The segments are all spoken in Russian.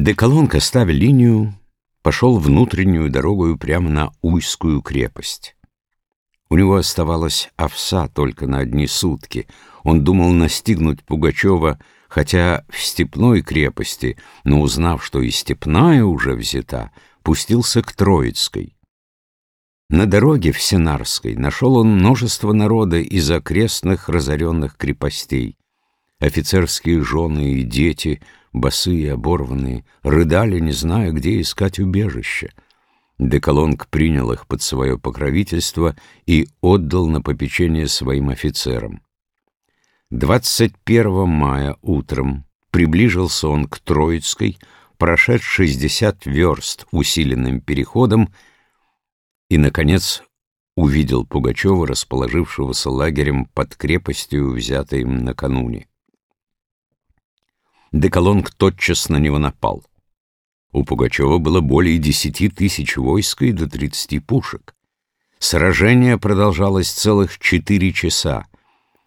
Деколонг, оставив линию, пошел внутреннюю дорогу прямо на Уйскую крепость. У него оставалась овса только на одни сутки. Он думал настигнуть Пугачева, хотя в степной крепости, но узнав, что и степная уже взята, пустился к Троицкой. На дороге в Сенарской нашел он множество народа из окрестных разоренных крепостей. Офицерские жены и дети, босые, оборванные, рыдали, не зная, где искать убежище. Деколонг принял их под свое покровительство и отдал на попечение своим офицерам. 21 мая утром приближился он к Троицкой, прошед 60 верст усиленным переходом, и, наконец, увидел Пугачева, расположившегося лагерем под крепостью, взятой им накануне. Деколонг тотчас на него напал. У Пугачева было более десяти тысяч войска и до тридцати пушек. Сражение продолжалось целых четыре часа.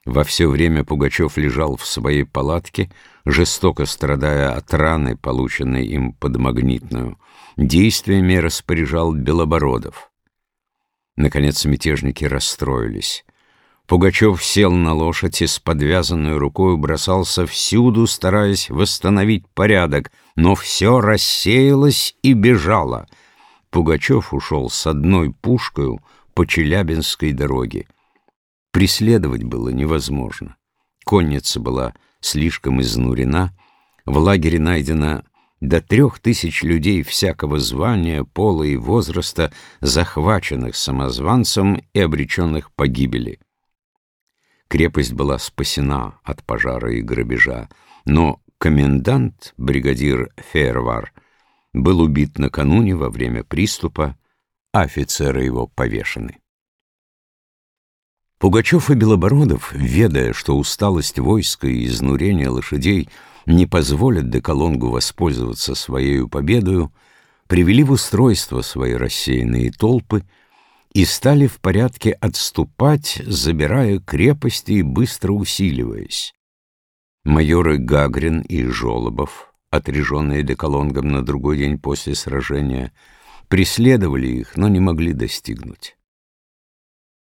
Во все время Пугачев лежал в своей палатке, жестоко страдая от раны, полученной им под магнитную. Действиями распоряжал Белобородов. Наконец мятежники расстроились. Пугачев сел на лошадь и с подвязанной рукой бросался всюду, стараясь восстановить порядок, но все рассеялось и бежало. Пугачев ушел с одной пушкой по Челябинской дороге. Преследовать было невозможно. Конница была слишком изнурена, в лагере найдено до трех тысяч людей всякого звания, пола и возраста, захваченных самозванцем и обреченных погибели. Крепость была спасена от пожара и грабежа, но комендант, бригадир Фейервар, был убит накануне во время приступа, а офицеры его повешены. Пугачев и Белобородов, ведая, что усталость войска и изнурение лошадей — не позволят Деколонгу воспользоваться своей победою, привели в устройство свои рассеянные толпы и стали в порядке отступать, забирая крепости и быстро усиливаясь. Майоры Гагрин и Жолобов, отряженные Деколонгом на другой день после сражения, преследовали их, но не могли достигнуть.